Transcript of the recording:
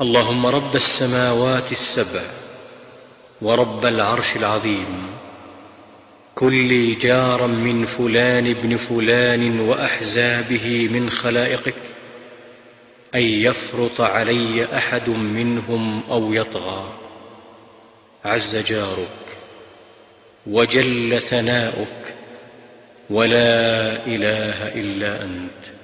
اللهم رب السماوات السبع ورب العرش العظيم. كن لي جارا من فلان ابن فلان وأحزابه من خلائقك أن يفرط علي أحد منهم أو يطغى. عز جارك وجل ثناؤك. ولا إله إلا أنت.